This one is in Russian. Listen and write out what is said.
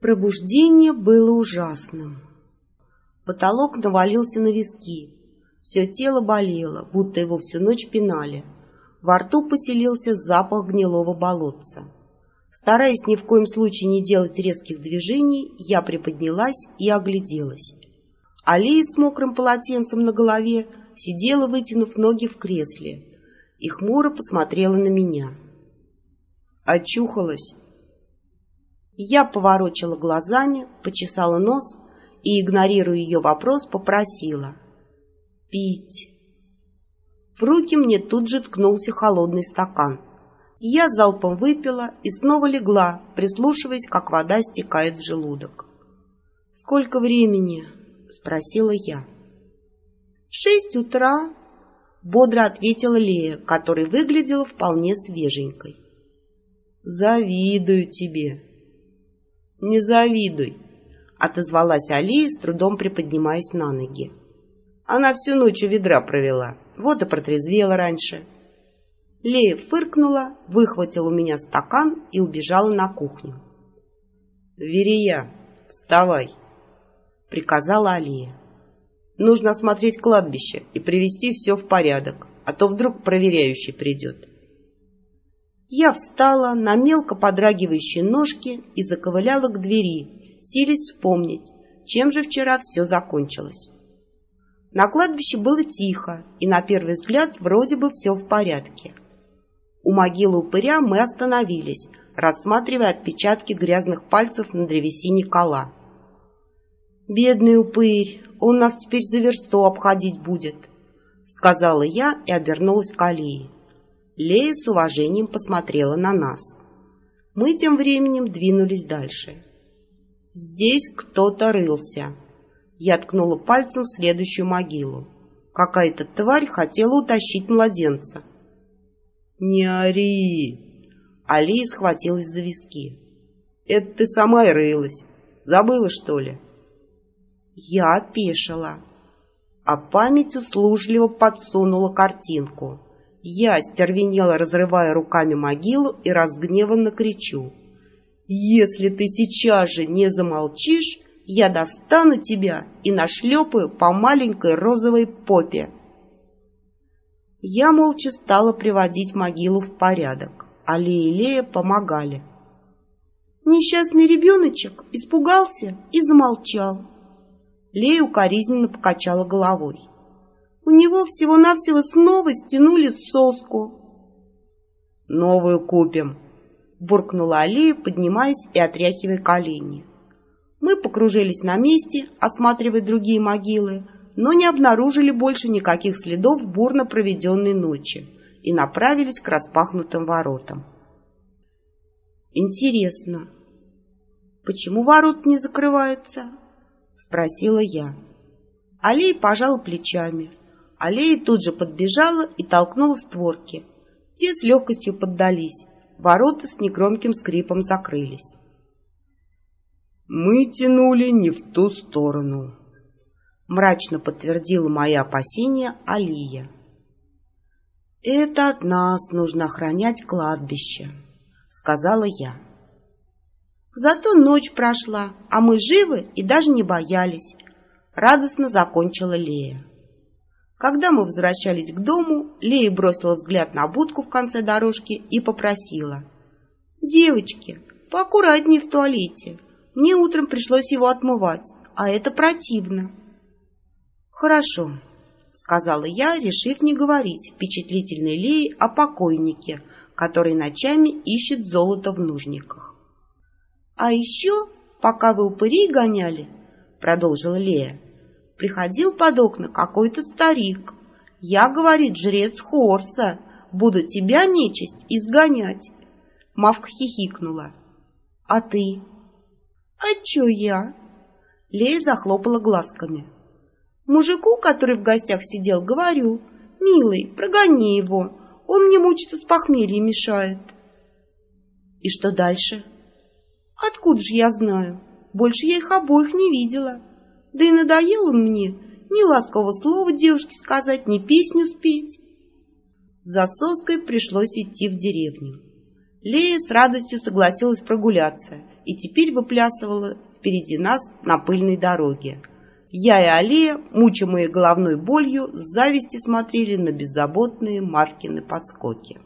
Пробуждение было ужасным. Потолок навалился на виски. Все тело болело, будто его всю ночь пинали. Во рту поселился запах гнилого болотца. Стараясь ни в коем случае не делать резких движений, я приподнялась и огляделась. Алия с мокрым полотенцем на голове сидела, вытянув ноги в кресле, и хмуро посмотрела на меня. Очухалась. Я поворочила глазами, почесала нос и, игнорируя ее вопрос, попросила. «Пить». В руки мне тут же ткнулся холодный стакан. Я залпом выпила и снова легла, прислушиваясь, как вода стекает в желудок. «Сколько времени?» — спросила я. «Шесть утра», — бодро ответила Лея, которая выглядела вполне свеженькой. «Завидую тебе». «Не завидуй», — отозвалась Алия, с трудом приподнимаясь на ноги. «Она всю ночь у ведра провела, вот и протрезвела раньше». Лея фыркнула, выхватила у меня стакан и убежала на кухню. «Верия, вставай!» — приказала Алия. «Нужно осмотреть кладбище и привести все в порядок, а то вдруг проверяющий придет». Я встала на мелко подрагивающие ножки и заковыляла к двери, силясь вспомнить, чем же вчера все закончилось. На кладбище было тихо, и на первый взгляд вроде бы все в порядке. У могилы упыря мы остановились, рассматривая отпечатки грязных пальцев на древесине кола. «Бедный упырь, он нас теперь за версту обходить будет», — сказала я и обернулась к Алии. Лея с уважением посмотрела на нас. Мы тем временем двинулись дальше. Здесь кто-то рылся. Я ткнула пальцем в следующую могилу. Какая-то тварь хотела утащить младенца. «Не ори!» Алия схватилась за виски. «Это ты сама и рылась. Забыла, что ли?» Я опешила, а память услужливо подсунула картинку. Я стервенела, разрывая руками могилу и разгневанно кричу. «Если ты сейчас же не замолчишь, я достану тебя и нашлепаю по маленькой розовой попе!» Я молча стала приводить могилу в порядок, а Лея и Лея помогали. Несчастный ребеночек испугался и замолчал. Лея укоризненно покачала головой. У него всего-навсего снова стянули соску. «Новую купим», — буркнула Алия, поднимаясь и отряхивая колени. Мы покружились на месте, осматривая другие могилы, но не обнаружили больше никаких следов бурно проведенной ночи и направились к распахнутым воротам. «Интересно, почему ворот не закрываются?» — спросила я. Алей пожал плечами. Аллея тут же подбежала и толкнула створки. Те с легкостью поддались. Ворота с негромким скрипом закрылись. «Мы тянули не в ту сторону», мрачно подтвердила мои опасения Алия. «Это от нас нужно охранять кладбище», — сказала я. Зато ночь прошла, а мы живы и даже не боялись, — радостно закончила Лея. Когда мы возвращались к дому, Лея бросила взгляд на будку в конце дорожки и попросила. «Девочки, поаккуратнее в туалете. Мне утром пришлось его отмывать, а это противно». «Хорошо», — сказала я, решив не говорить впечатлительной Лее о покойнике, который ночами ищет золото в нужниках. «А еще, пока вы упырей гоняли, — продолжила Лея, — приходил под окна какой-то старик. Я, говорит, жрец Хорса, буду тебя, нечисть, изгонять». Мавка хихикнула. «А ты?» «А че я?» Лея захлопала глазками. Мужику, который в гостях сидел, говорю, «Милый, прогони его, он мне мучиться с похмелья мешает». И что дальше? Откуда же я знаю? Больше я их обоих не видела. Да и надоел он мне ни ласкового слова девушке сказать, ни песню спеть. За соской пришлось идти в деревню. Лея с радостью согласилась прогуляться и теперь выплясывала впереди нас на пыльной дороге. Я и Алия, мучимые головной болью, с зависти смотрели на беззаботные Маркины подскоки.